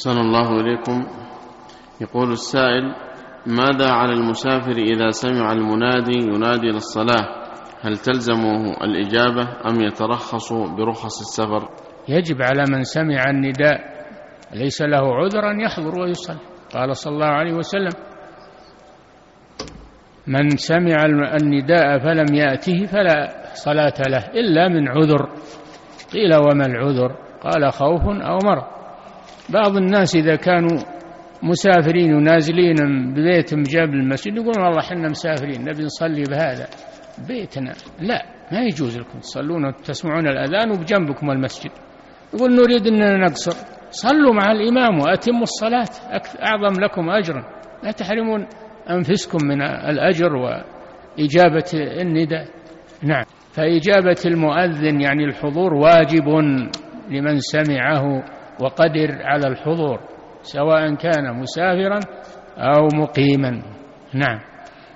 أحسن الله إليكم. يقول السائل ماذا على المسافر إذا سمع المنادي ينادي للصلاة؟ هل تلزمه الإجابة أم يترخص برخص السفر؟ يجب على من سمع النداء. ليس له عذر أن يحضر ويصلي. قال صلى الله عليه وسلم من سمع النداء فلم يأته فلا صلاة له إلا من عذر. قيل وما العذر؟ قال خوف أو مرض. بعض الناس إذا كانوا مسافرين ونازلين ببيتهم جاب المسجد يقولون والله إحنا مسافرين نبي نصلي بهذا. بيتنا لا ما يجوز لكم تصلون تسمعون الأذان وبجنبكم المسجد. يقول نريد أننا نقصر. صلوا مع الإمام وأتموا الصلاة أعظم لكم أجرا. لا تحرمون أنفسكم من الأجر وإجابة النداء. نعم. فإجابة المؤذن يعني الحضور واجب لمن سمعه. وقدر على الحضور سواء كان مسافرا أو مقيما. نعم.